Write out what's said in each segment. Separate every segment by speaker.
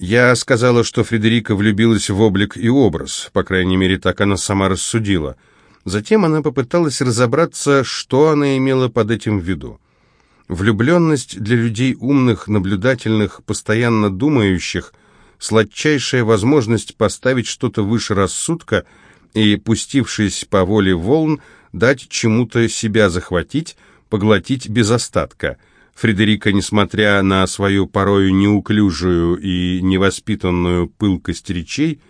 Speaker 1: Я сказала, что Фредерика влюбилась в облик и образ, по крайней мере, так она сама рассудила. Затем она попыталась разобраться, что она имела под этим в виду. Влюбленность для людей умных, наблюдательных, постоянно думающих, сладчайшая возможность поставить что-то выше рассудка и, пустившись по воле волн, дать чему-то себя захватить, поглотить без остатка. Фредерика, несмотря на свою порою неуклюжую и невоспитанную пылкость речей,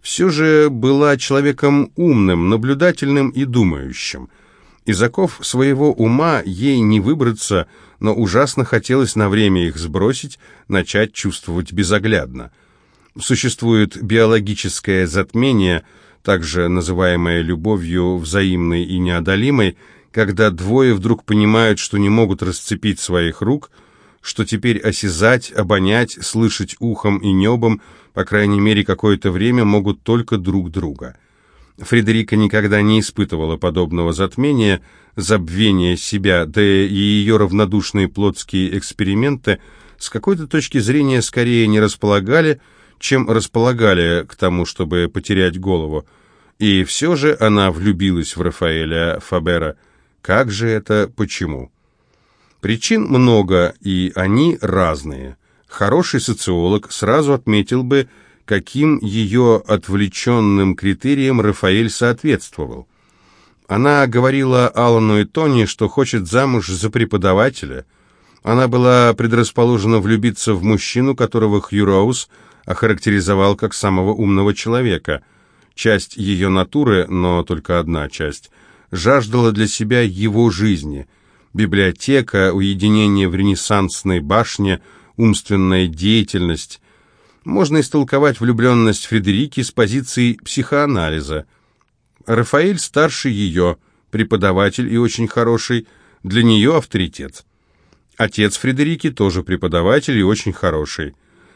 Speaker 1: все же была человеком умным, наблюдательным и думающим – из оков своего ума ей не выбраться, но ужасно хотелось на время их сбросить, начать чувствовать безоглядно. Существует биологическое затмение, также называемое любовью взаимной и неодолимой, когда двое вдруг понимают, что не могут расцепить своих рук, что теперь осязать, обонять, слышать ухом и небом, по крайней мере, какое-то время могут только друг друга – Фредерика никогда не испытывала подобного затмения, забвения себя, да и ее равнодушные плотские эксперименты с какой-то точки зрения скорее не располагали, чем располагали к тому, чтобы потерять голову. И все же она влюбилась в Рафаэля Фабера. Как же это, почему? Причин много, и они разные. Хороший социолог сразу отметил бы, каким ее отвлеченным критериям Рафаэль соответствовал. Она говорила Алану и Тони, что хочет замуж за преподавателя. Она была предрасположена влюбиться в мужчину, которого Хью охарактеризовал как самого умного человека. Часть ее натуры, но только одна часть, жаждала для себя его жизни. Библиотека, уединение в ренессансной башне, умственная деятельность, можно истолковать влюбленность Фредерики с позиции психоанализа. Рафаэль старше ее, преподаватель и очень хороший, для нее авторитет. Отец Фредерики тоже преподаватель и очень хороший.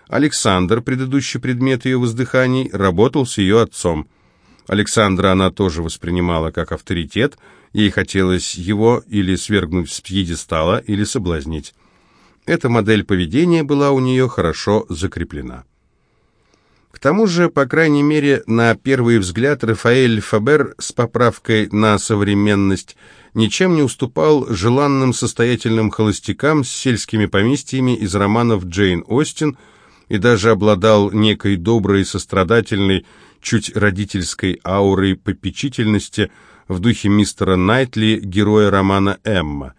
Speaker 1: Александр, предыдущий предмет ее воздыханий, работал с ее отцом. Александра она тоже воспринимала как авторитет, ей хотелось его или свергнуть с пьедестала, или соблазнить. Эта модель поведения была у нее хорошо закреплена. К тому же, по крайней мере, на первый взгляд, Рафаэль Фабер с поправкой на современность ничем не уступал желанным состоятельным холостякам с сельскими поместьями из романов Джейн Остин и даже обладал некой доброй, сострадательной, чуть родительской аурой попечительности в духе мистера Найтли, героя романа «Эмма».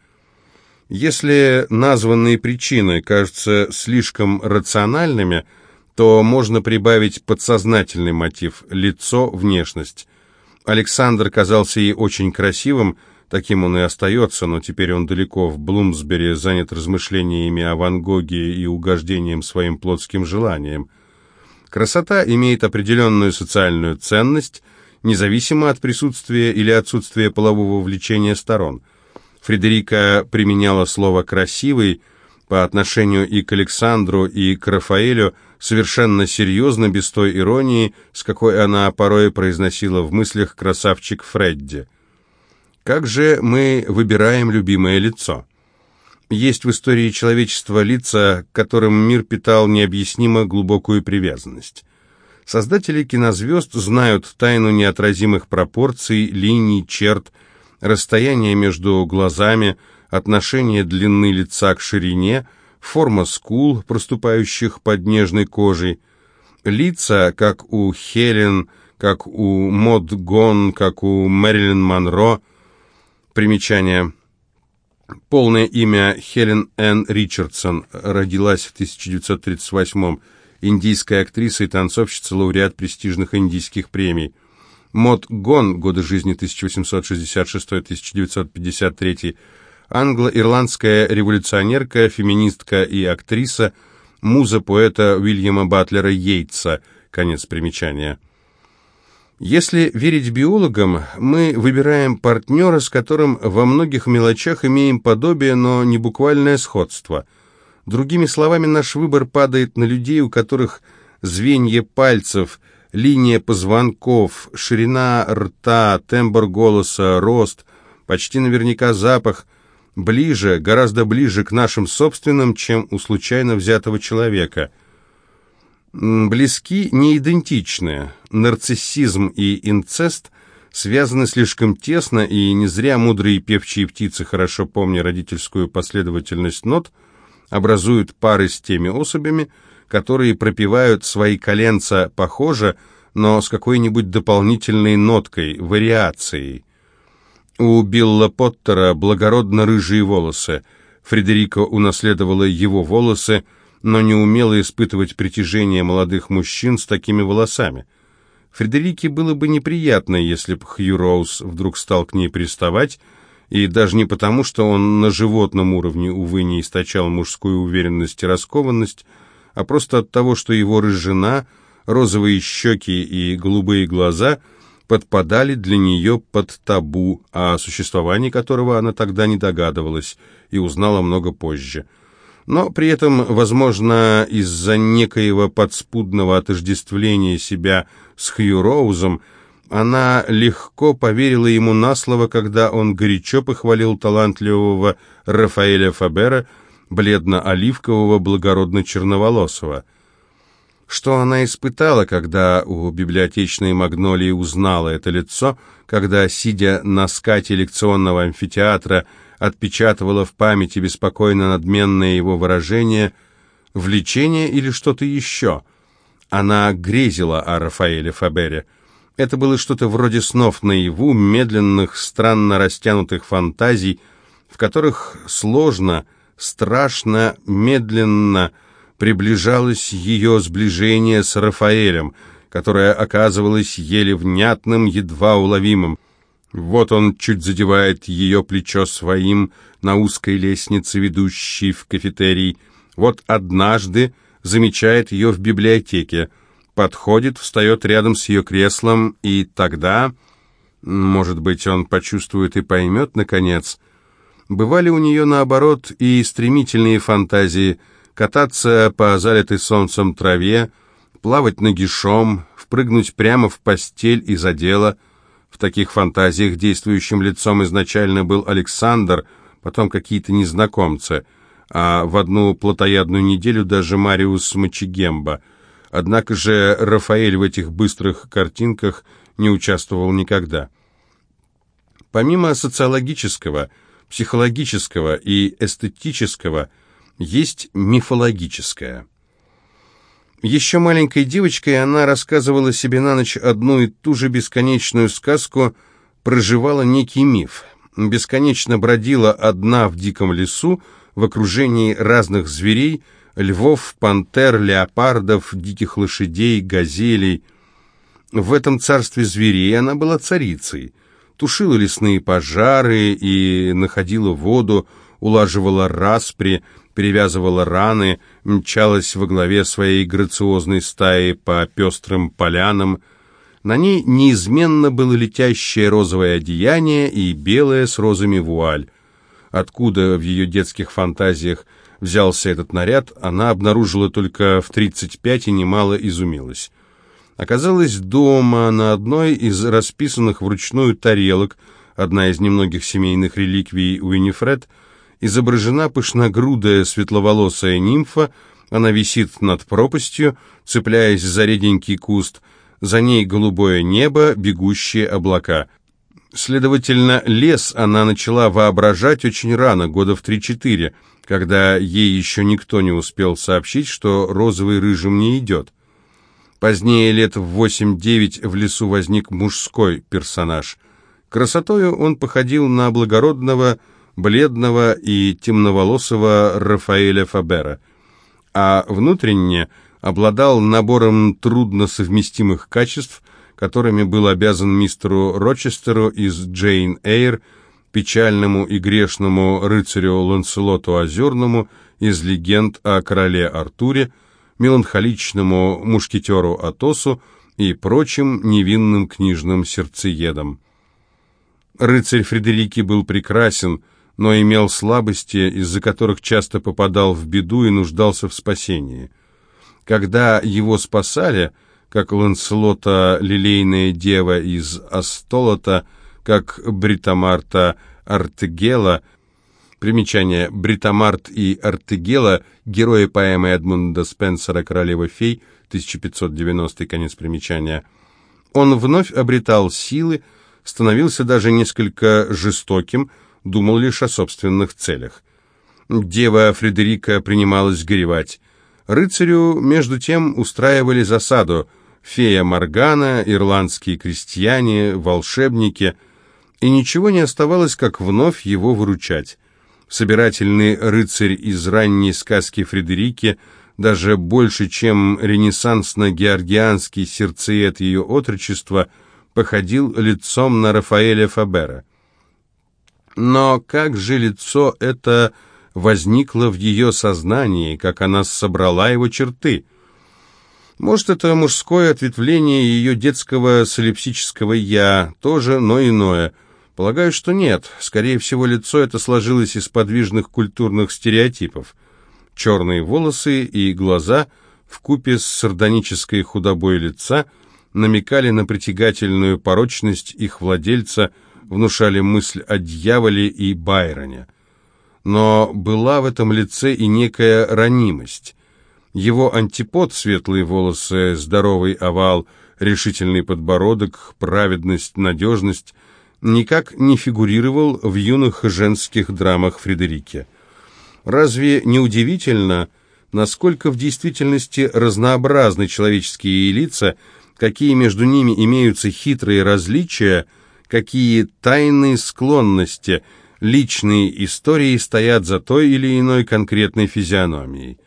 Speaker 1: Если названные причины кажутся слишком рациональными – то можно прибавить подсознательный мотив – лицо, внешность. Александр казался ей очень красивым, таким он и остается, но теперь он далеко в Блумсбери занят размышлениями о Ван Гоге и угождением своим плотским желаниям. Красота имеет определенную социальную ценность, независимо от присутствия или отсутствия полового влечения сторон. Фредерика применяла слово «красивый», по отношению и к Александру, и к Рафаэлю совершенно серьезно, без той иронии, с какой она порой произносила в мыслях красавчик Фредди. Как же мы выбираем любимое лицо? Есть в истории человечества лица, к которым мир питал необъяснимо глубокую привязанность. Создатели кинозвезд знают тайну неотразимых пропорций, линий, черт, расстояния между глазами, отношение длины лица к ширине, форма скул, проступающих под нежной кожей, лица, как у Хелен, как у Мод Гон, как у Мэрилин Монро. Примечание. Полное имя Хелен Н. Ричардсон, родилась в 1938 индийская актриса и танцовщица, лауреат престижных индийских премий. Мод Гон, годы жизни 1866-1953, англо-ирландская революционерка, феминистка и актриса, муза поэта Уильяма Батлера Йейтса. Конец примечания. Если верить биологам, мы выбираем партнера, с которым во многих мелочах имеем подобие, но не буквальное сходство. Другими словами, наш выбор падает на людей, у которых звенья пальцев, линия позвонков, ширина рта, тембр голоса, рост, почти наверняка запах ближе, гораздо ближе к нашим собственным, чем у случайно взятого человека. Близки, не идентичны. Нарциссизм и инцест связаны слишком тесно, и не зря мудрые певчие птицы, хорошо помня родительскую последовательность нот, образуют пары с теми особями, которые пропивают свои коленца похоже, но с какой-нибудь дополнительной ноткой, вариацией. У Билла Поттера благородно рыжие волосы. Фредерико унаследовала его волосы, но не умела испытывать притяжение молодых мужчин с такими волосами. Фредерике было бы неприятно, если бы Хью Роуз вдруг стал к ней приставать, и даже не потому, что он на животном уровне, увы, не источал мужскую уверенность и раскованность, а просто от того, что его рыжина, розовые щеки и голубые глаза подпадали для нее под табу, о существовании которого она тогда не догадывалась и узнала много позже – но при этом, возможно, из-за некоего подспудного отождествления себя с Хью Роузом, она легко поверила ему на слово, когда он горячо похвалил талантливого Рафаэля Фабера, бледно-оливкового, благородно-черноволосого. Что она испытала, когда у библиотечной Магнолии узнала это лицо, когда, сидя на скате лекционного амфитеатра, отпечатывала в памяти беспокойно надменное его выражение «влечение» или что-то еще. Она грезила о Рафаэле Фабере. Это было что-то вроде снов наяву, медленных, странно растянутых фантазий, в которых сложно, страшно, медленно приближалось ее сближение с Рафаэлем, которое оказывалось еле внятным, едва уловимым. Вот он чуть задевает ее плечо своим на узкой лестнице, ведущей в кафетерий. Вот однажды замечает ее в библиотеке, подходит, встает рядом с ее креслом, и тогда, может быть, он почувствует и поймет, наконец. Бывали у нее, наоборот, и стремительные фантазии кататься по залитой солнцем траве, плавать нагишом, впрыгнуть прямо в постель из одела — в таких фантазиях действующим лицом изначально был Александр, потом какие-то незнакомцы, а в одну плотоядную неделю даже Мариус Мачигемба. Однако же Рафаэль в этих быстрых картинках не участвовал никогда. Помимо социологического, психологического и эстетического, есть мифологическое – еще маленькой девочкой она рассказывала себе на ночь одну и ту же бесконечную сказку, проживала некий миф. Бесконечно бродила одна в диком лесу, в окружении разных зверей, львов, пантер, леопардов, диких лошадей, газелей. В этом царстве зверей она была царицей, тушила лесные пожары и находила воду, улаживала распри, перевязывала раны, мчалась во главе своей грациозной стаи по пестрым полянам. На ней неизменно было летящее розовое одеяние и белое с розами вуаль. Откуда в ее детских фантазиях взялся этот наряд, она обнаружила только в 35 и немало изумилась. Оказалось, дома на одной из расписанных вручную тарелок, одна из немногих семейных реликвий Уинифред – изображена пышногрудая светловолосая нимфа, она висит над пропастью, цепляясь за реденький куст, за ней голубое небо, бегущие облака. Следовательно, лес она начала воображать очень рано, года в три-четыре, когда ей еще никто не успел сообщить, что розовый рыжим не идет. Позднее, лет в восемь-девять, в лесу возник мужской персонаж. Красотою он походил на благородного, бледного и темноволосого Рафаэля Фабера, а внутренне обладал набором трудносовместимых качеств, которыми был обязан мистеру Рочестеру из «Джейн Эйр», печальному и грешному рыцарю Ланселоту Озерному из «Легенд о короле Артуре», меланхоличному мушкетеру Атосу и прочим невинным книжным сердцеедам. Рыцарь Фредерики был прекрасен, но имел слабости, из-за которых часто попадал в беду и нуждался в спасении. Когда его спасали, как Ланселота лилейная дева из Астолота, как Бритамарта Артегела, Примечание. Бритамарт и Артегела, герои поэмы Эдмунда Спенсера «Королева фей», 1590 конец примечания. Он вновь обретал силы, становился даже несколько жестоким, думал лишь о собственных целях. Дева Фредерика принималась горевать. Рыцарю, между тем, устраивали засаду. Фея Моргана, ирландские крестьяне, волшебники. И ничего не оставалось, как вновь его выручать. Собирательный рыцарь из ранней сказки Фредерики, даже больше, чем ренессансно-георгианский сердцеед ее отрочества, походил лицом на Рафаэля Фабера. Но как же лицо это возникло в ее сознании, как она собрала его черты? Может, это мужское ответвление ее детского солипсического «я», тоже, но иное – Полагаю, что нет. Скорее всего, лицо это сложилось из подвижных культурных стереотипов. Черные волосы и глаза в купе с сардонической худобой лица намекали на притягательную порочность их владельца, внушали мысль о дьяволе и Байроне. Но была в этом лице и некая ранимость. Его антипод, светлые волосы, здоровый овал, решительный подбородок, праведность, надежность – никак не фигурировал в юных женских драмах Фредерике. Разве не удивительно, насколько в действительности разнообразны человеческие лица, какие между ними имеются хитрые различия, какие тайные склонности, личные истории стоят за той или иной конкретной физиономией.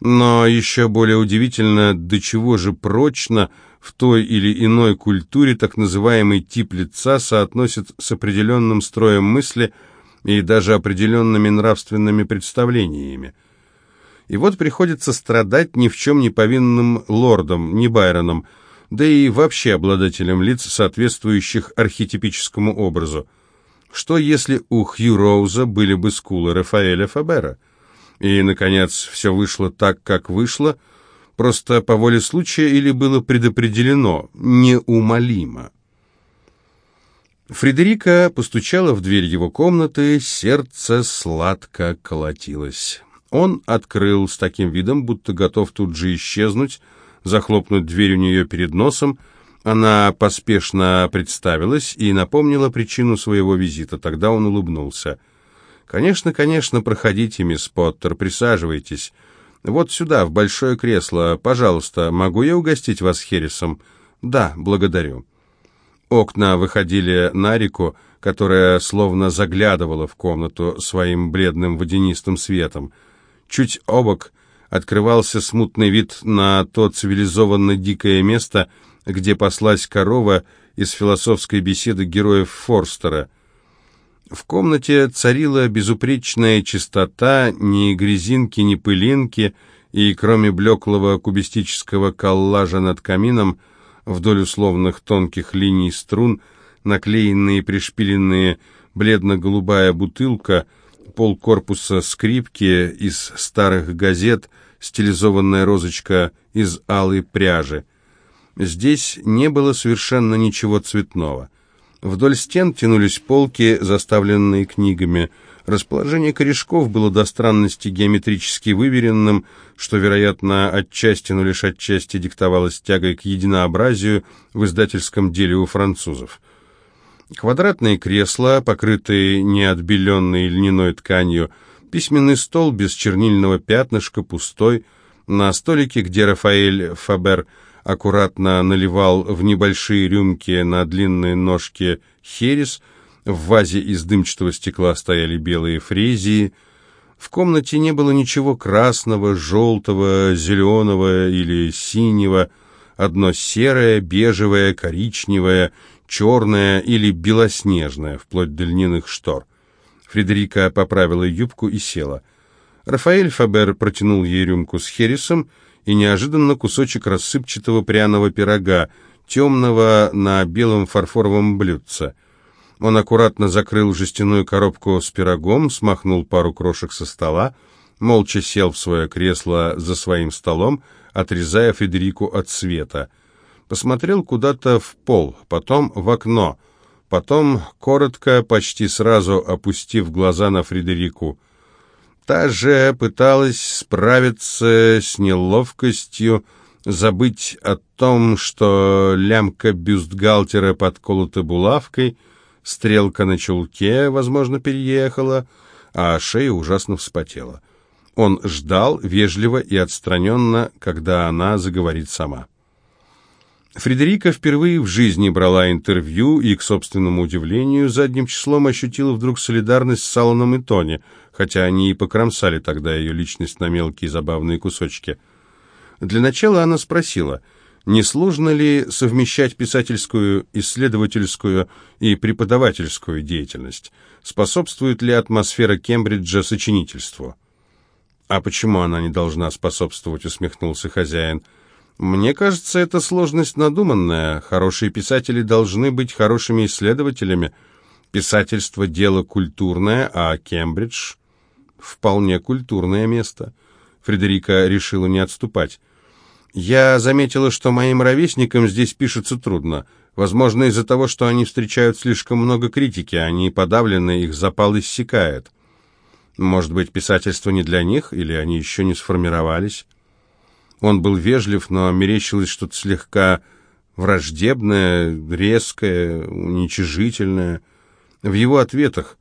Speaker 1: Но еще более удивительно, до чего же прочно в той или иной культуре так называемый тип лица соотносит с определенным строем мысли и даже определенными нравственными представлениями. И вот приходится страдать ни в чем не повинным лордом, не Байроном, да и вообще обладателем лиц, соответствующих архетипическому образу. Что если у Хью Роуза были бы скулы Рафаэля Фабера? И, наконец, все вышло так, как вышло – просто по воле случая или было предопределено, неумолимо. Фредерика постучала в дверь его комнаты, сердце сладко колотилось. Он открыл с таким видом, будто готов тут же исчезнуть, захлопнуть дверь у нее перед носом. Она поспешно представилась и напомнила причину своего визита. Тогда он улыбнулся. «Конечно, конечно, проходите, мисс Поттер, присаживайтесь». «Вот сюда, в большое кресло. Пожалуйста, могу я угостить вас хересом?» «Да, благодарю». Окна выходили на реку, которая словно заглядывала в комнату своим бледным водянистым светом. Чуть обок открывался смутный вид на то цивилизованно-дикое место, где паслась корова из философской беседы героев Форстера. В комнате царила безупречная чистота, ни грязинки, ни пылинки, и кроме блеклого кубистического коллажа над камином, вдоль условных тонких линий струн, наклеенные и пришпиленные бледно-голубая бутылка, пол корпуса скрипки из старых газет, стилизованная розочка из алой пряжи. Здесь не было совершенно ничего цветного. Вдоль стен тянулись полки, заставленные книгами. Расположение корешков было до странности геометрически выверенным, что, вероятно, отчасти, но лишь отчасти диктовалось тягой к единообразию в издательском деле у французов. Квадратные кресла, покрытые неотбеленной льняной тканью, письменный стол без чернильного пятнышка, пустой, на столике, где Рафаэль Фабер – аккуратно наливал в небольшие рюмки на длинные ножки херес, в вазе из дымчатого стекла стояли белые фрезии. В комнате не было ничего красного, желтого, зеленого или синего, одно серое, бежевое, коричневое, черное или белоснежное, вплоть до льняных штор. Фредерика поправила юбку и села. Рафаэль Фабер протянул ей рюмку с хересом, и неожиданно кусочек рассыпчатого пряного пирога, темного на белом фарфоровом блюдце. Он аккуратно закрыл жестяную коробку с пирогом, смахнул пару крошек со стола, молча сел в свое кресло за своим столом, отрезая Федерику от света. Посмотрел куда-то в пол, потом в окно, потом, коротко, почти сразу опустив глаза на Фредерику. Та же пыталась справиться с неловкостью, забыть о том, что лямка бюстгальтера подколота булавкой, стрелка на чулке, возможно, переехала, а шея ужасно вспотела. Он ждал вежливо и отстраненно, когда она заговорит сама. Фредерика впервые в жизни брала интервью и, к собственному удивлению, задним числом ощутила вдруг солидарность с Саланом и Тони, хотя они и покромсали тогда ее личность на мелкие забавные кусочки. Для начала она спросила, не сложно ли совмещать писательскую, исследовательскую и преподавательскую деятельность, способствует ли атмосфера Кембриджа сочинительству. «А почему она не должна способствовать?» — усмехнулся хозяин — мне кажется, это сложность надуманная. Хорошие писатели должны быть хорошими исследователями. Писательство – дело культурное, а Кембридж – вполне культурное место. Фредерика решила не отступать. Я заметила, что моим ровесникам здесь пишется трудно. Возможно, из-за того, что они встречают слишком много критики, они подавлены, их запал иссякает. Может быть, писательство не для них, или они еще не сформировались? Он был вежлив, но мерещилось что-то слегка враждебное, резкое, уничижительное. В его ответах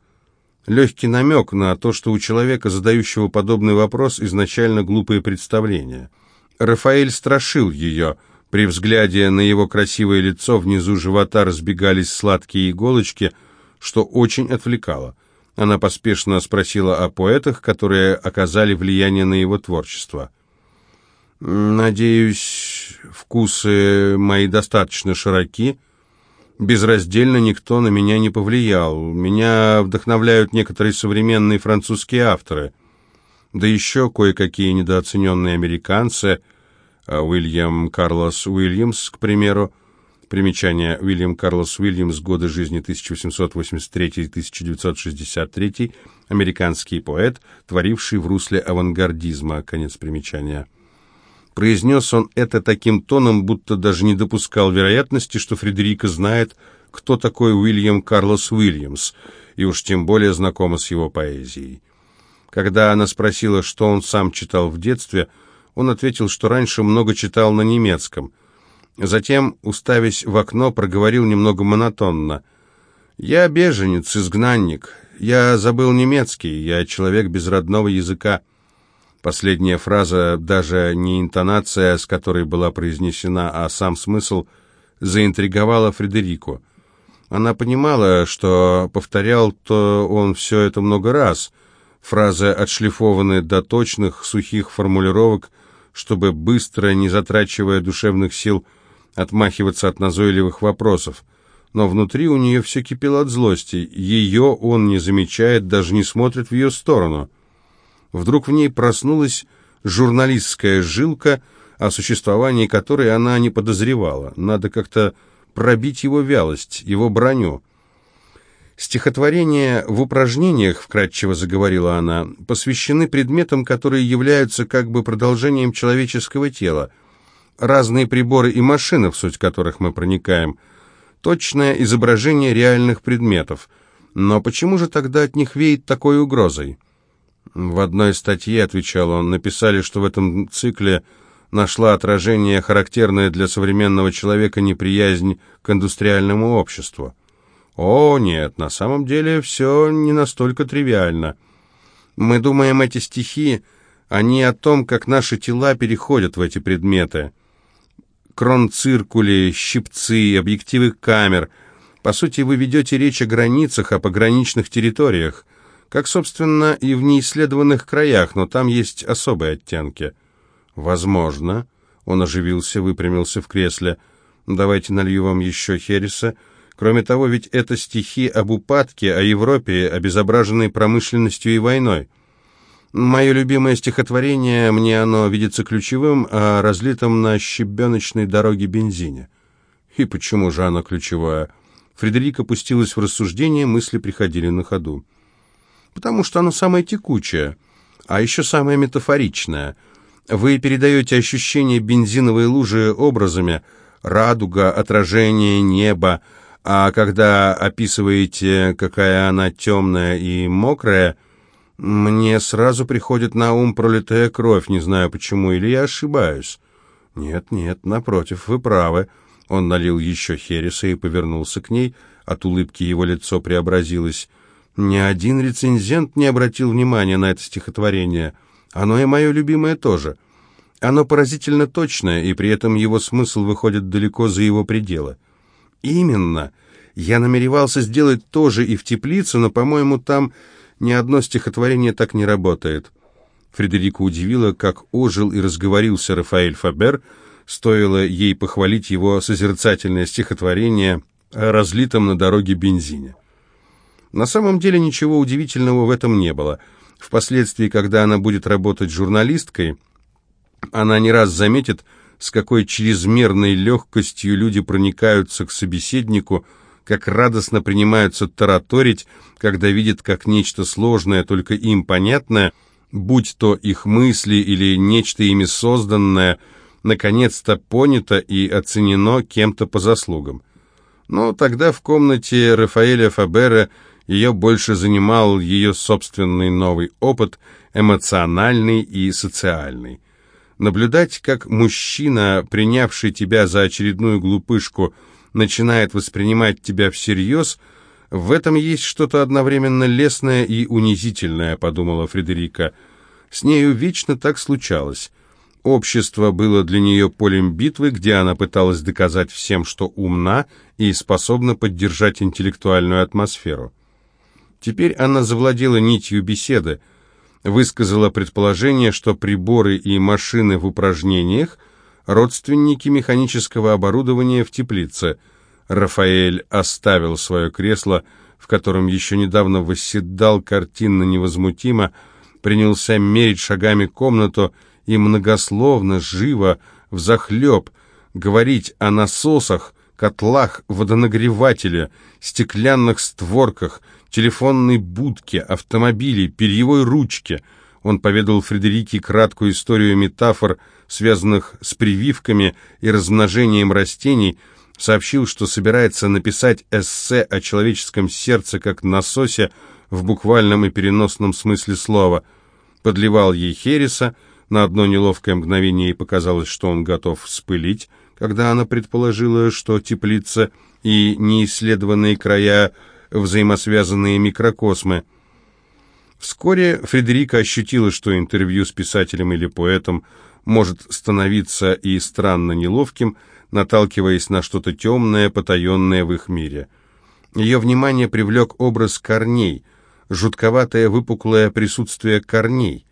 Speaker 1: легкий намек на то, что у человека, задающего подобный вопрос, изначально глупые представления. Рафаэль страшил ее. При взгляде на его красивое лицо внизу живота разбегались сладкие иголочки, что очень отвлекало. Она поспешно спросила о поэтах, которые оказали влияние на его творчество. Надеюсь, вкусы мои достаточно широки. Безраздельно никто на меня не повлиял. Меня вдохновляют некоторые современные французские авторы. Да еще кое-какие недооцененные американцы. А Уильям Карлос Уильямс, к примеру. Примечание. Уильям Карлос Уильямс, годы жизни 1883-1963, американский поэт, творивший в русле авангардизма. Конец примечания. Произнес он это таким тоном, будто даже не допускал вероятности, что Фредерика знает, кто такой Уильям Карлос Уильямс, и уж тем более знакома с его поэзией. Когда она спросила, что он сам читал в детстве, он ответил, что раньше много читал на немецком. Затем, уставясь в окно, проговорил немного монотонно. «Я беженец, изгнанник. Я забыл немецкий, я человек без родного языка». Последняя фраза, даже не интонация, с которой была произнесена, а сам смысл, заинтриговала Фредерику. Она понимала, что повторял-то он все это много раз. Фразы отшлифованы до точных, сухих формулировок, чтобы быстро, не затрачивая душевных сил, отмахиваться от назойливых вопросов. Но внутри у нее все кипело от злости. Ее он не замечает, даже не смотрит в ее сторону. Вдруг в ней проснулась журналистская жилка, о существовании которой она не подозревала. Надо как-то пробить его вялость, его броню. Стихотворения в упражнениях, вкратчиво заговорила она, посвящены предметам, которые являются как бы продолжением человеческого тела. Разные приборы и машины, в суть которых мы проникаем. Точное изображение реальных предметов. Но почему же тогда от них веет такой угрозой? В одной статье, отвечал он, написали, что в этом цикле нашла отражение характерное для современного человека неприязнь к индустриальному обществу. О, нет, на самом деле все не настолько тривиально. Мы думаем, эти стихи, они о том, как наши тела переходят в эти предметы. Кронциркули, щипцы, объективы камер. По сути, вы ведете речь о границах, о пограничных территориях как, собственно, и в неисследованных краях, но там есть особые оттенки. Возможно. Он оживился, выпрямился в кресле. Давайте налью вам еще Хереса. Кроме того, ведь это стихи об упадке, о Европе, обезображенной промышленностью и войной. Мое любимое стихотворение, мне оно видится ключевым, о разлитом на щебеночной дороге бензине. И почему же оно ключевое? Фредерика пустилась в рассуждение, мысли приходили на ходу потому что оно самое текучее, а еще самое метафоричное. Вы передаете ощущение бензиновой лужи образами, радуга, отражение, небо, А когда описываете, какая она темная и мокрая, мне сразу приходит на ум пролитая кровь, не знаю почему, или я ошибаюсь. Нет, нет, напротив, вы правы. Он налил еще хереса и повернулся к ней. От улыбки его лицо преобразилось. Ни один рецензент не обратил внимания на это стихотворение. Оно и мое любимое тоже. Оно поразительно точное, и при этом его смысл выходит далеко за его пределы. Именно. Я намеревался сделать то же и в теплице, но, по-моему, там ни одно стихотворение так не работает. Фредерику удивило, как ожил и разговорился Рафаэль Фабер, стоило ей похвалить его созерцательное стихотворение о разлитом на дороге бензине. На самом деле ничего удивительного в этом не было. Впоследствии, когда она будет работать журналисткой, она не раз заметит, с какой чрезмерной легкостью люди проникаются к собеседнику, как радостно принимаются тараторить, когда видят, как нечто сложное, только им понятное, будь то их мысли или нечто ими созданное, наконец-то понято и оценено кем-то по заслугам. Но тогда в комнате Рафаэля Фабера ее больше занимал ее собственный новый опыт, эмоциональный и социальный. Наблюдать, как мужчина, принявший тебя за очередную глупышку, начинает воспринимать тебя всерьез, в этом есть что-то одновременно лесное и унизительное, подумала Фредерика. С нею вечно так случалось. Общество было для нее полем битвы, где она пыталась доказать всем, что умна и способна поддержать интеллектуальную атмосферу. Теперь она завладела нитью беседы – высказала предположение, что приборы и машины в упражнениях – родственники механического оборудования в теплице. Рафаэль оставил свое кресло, в котором еще недавно восседал картинно невозмутимо, принялся мерить шагами комнату и многословно, живо, взахлеб, говорить о насосах, котлах, водонагревателе, стеклянных створках – телефонной будке, автомобиле, перьевой ручке. Он поведал Фредерике краткую историю метафор, связанных с прививками и размножением растений, сообщил, что собирается написать эссе о человеческом сердце как насосе в буквальном и переносном смысле слова. Подливал ей хереса, на одно неловкое мгновение ей показалось, что он готов вспылить, когда она предположила, что теплица и неисследованные края взаимосвязанные микрокосмы. Вскоре Фредерика ощутила, что интервью с писателем или поэтом может становиться и странно неловким, наталкиваясь на что-то темное, потаенное в их мире. Ее внимание привлек образ корней, жутковатое выпуклое присутствие корней.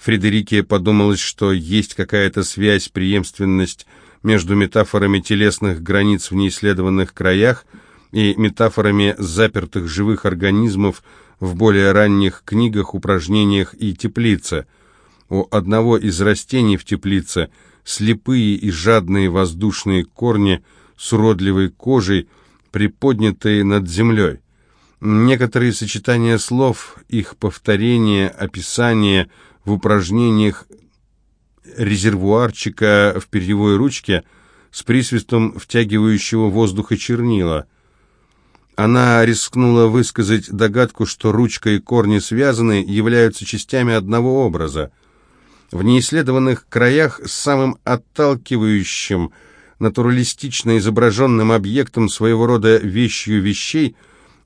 Speaker 1: Фредерике подумалось, что есть какая-то связь, преемственность между метафорами телесных границ в неисследованных краях – и метафорами запертых живых организмов в более ранних книгах, упражнениях и теплице. У одного из растений в теплице слепые и жадные воздушные корни с уродливой кожей, приподнятые над землей. Некоторые сочетания слов, их повторение, описание в упражнениях резервуарчика в перьевой ручке с присвистом втягивающего воздуха чернила – она рискнула высказать догадку, что ручка и корни связаны, являются частями одного образа. В неисследованных краях самым отталкивающим, натуралистично изображенным объектом своего рода вещью вещей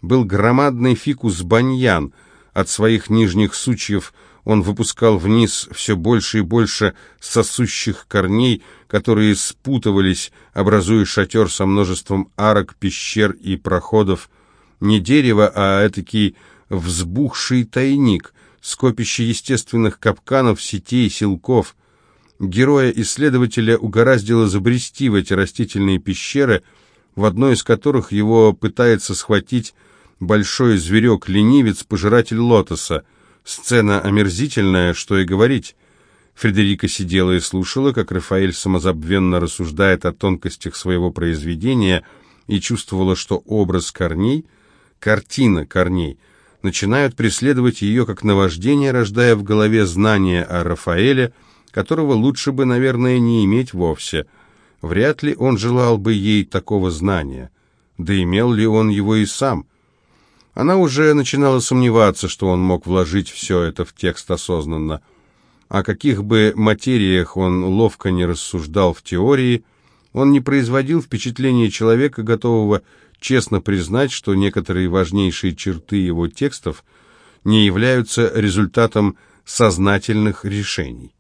Speaker 1: был громадный фикус баньян. От своих нижних сучьев – он выпускал вниз все больше и больше сосущих корней, которые спутывались, образуя шатер со множеством арок, пещер и проходов. Не дерево, а этакий взбухший тайник, скопище естественных капканов, сетей, силков. Героя-исследователя угораздило забрести в эти растительные пещеры, в одной из которых его пытается схватить большой зверек-ленивец, пожиратель лотоса — Сцена омерзительная, что и говорить. Фредерика сидела и слушала, как Рафаэль самозабвенно рассуждает о тонкостях своего произведения и чувствовала, что образ корней, картина корней, начинают преследовать ее как наваждение, рождая в голове знания о Рафаэле, которого лучше бы, наверное, не иметь вовсе. Вряд ли он желал бы ей такого знания. Да имел ли он его и сам? Она уже начинала сомневаться, что он мог вложить все это в текст осознанно. О каких бы материях он ловко не рассуждал в теории, он не производил впечатления человека, готового честно признать, что некоторые важнейшие черты его текстов не являются результатом сознательных решений.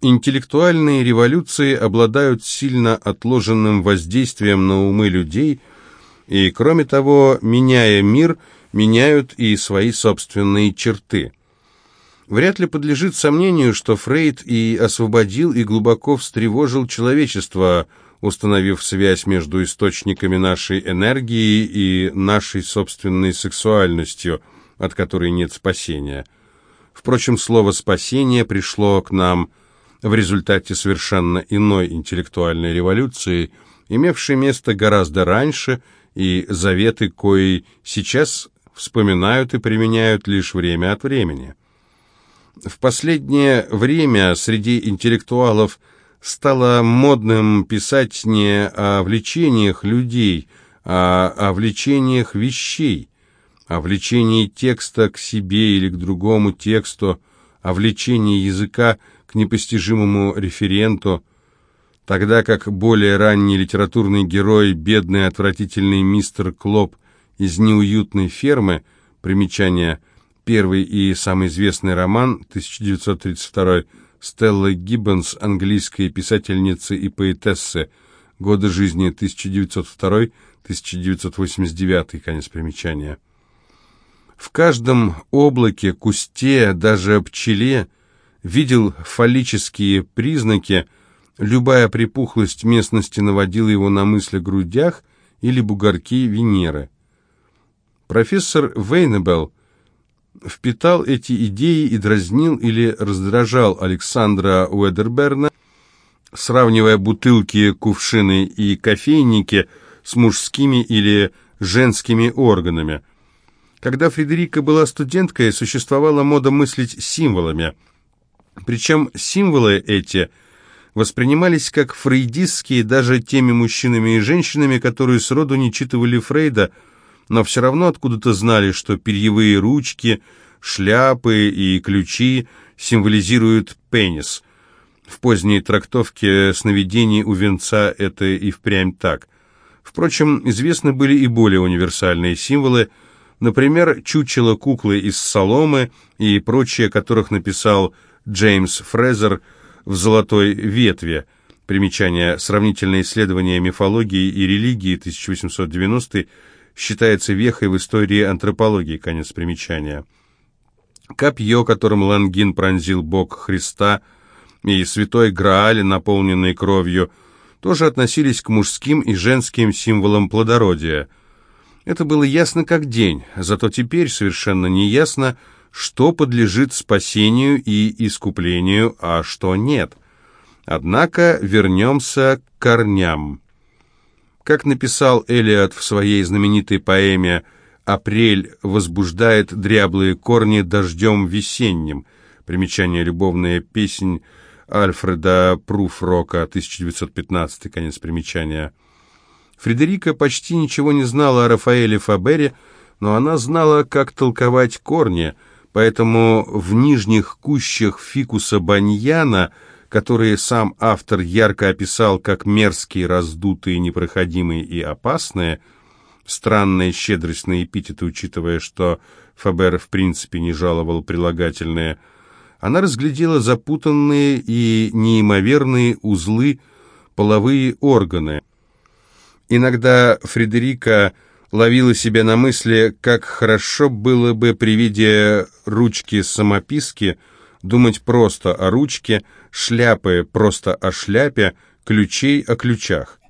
Speaker 1: Интеллектуальные революции обладают сильно отложенным воздействием на умы людей и, кроме того, меняя мир, меняют и свои собственные черты. Вряд ли подлежит сомнению, что Фрейд и освободил, и глубоко встревожил человечество, установив связь между источниками нашей энергии и нашей собственной сексуальностью, от которой нет спасения. Впрочем, слово «спасение» пришло к нам в результате совершенно иной интеллектуальной революции, имевшей место гораздо раньше, и заветы, кои сейчас вспоминают и применяют лишь время от времени. В последнее время среди интеллектуалов стало модным писать не о влечениях людей, а о влечениях вещей, о влечении текста к себе или к другому тексту, о влечении языка к непостижимому референту, тогда как более ранний литературный герой, бедный отвратительный мистер Клоп из неуютной фермы, примечание, первый и самый известный роман, 1932 Стелла Гиббонс, английская писательница и поэтесса, годы жизни 1902-1989, конец примечания. В каждом облаке, кусте, даже пчеле – видел фаллические признаки, любая припухлость местности наводила его на мысли о грудях или бугорки Венеры. Профессор Вейнебелл впитал эти идеи и дразнил или раздражал Александра Уэдерберна, сравнивая бутылки, кувшины и кофейники с мужскими или женскими органами. Когда Фредерика была студенткой, существовала мода мыслить символами – причем символы эти воспринимались как фрейдистские даже теми мужчинами и женщинами, которые сроду не читывали Фрейда, но все равно откуда-то знали, что перьевые ручки, шляпы и ключи символизируют пенис. В поздней трактовке сновидений у венца это и впрямь так. Впрочем, известны были и более универсальные символы, например, чучело куклы из соломы и прочие, которых написал Джеймс Фрезер в «Золотой ветве». Примечание «Сравнительное исследование мифологии и религии» 1890 считается вехой в истории антропологии. Конец примечания. Копье, которым Лангин пронзил бог Христа, и святой Грааль, наполненный кровью, тоже относились к мужским и женским символам плодородия. Это было ясно как день, зато теперь совершенно неясно, что подлежит спасению и искуплению, а что нет. Однако вернемся к корням. Как написал Элиот в своей знаменитой поэме «Апрель возбуждает дряблые корни дождем весенним», примечание «Любовная песнь» Альфреда Пруфрока, 1915, конец примечания. Фредерика почти ничего не знала о Рафаэле Фабере, но она знала, как толковать корни – поэтому в нижних кущах фикуса баньяна, которые сам автор ярко описал как мерзкие, раздутые, непроходимые и опасные, странная щедрость на эпитеты, учитывая, что Фабер в принципе не жаловал прилагательные, она разглядела запутанные и неимоверные узлы половые органы. Иногда Фредерика ловила себя на мысли, как хорошо было бы при виде ручки-самописки думать просто о ручке, шляпы просто о шляпе, ключей о ключах.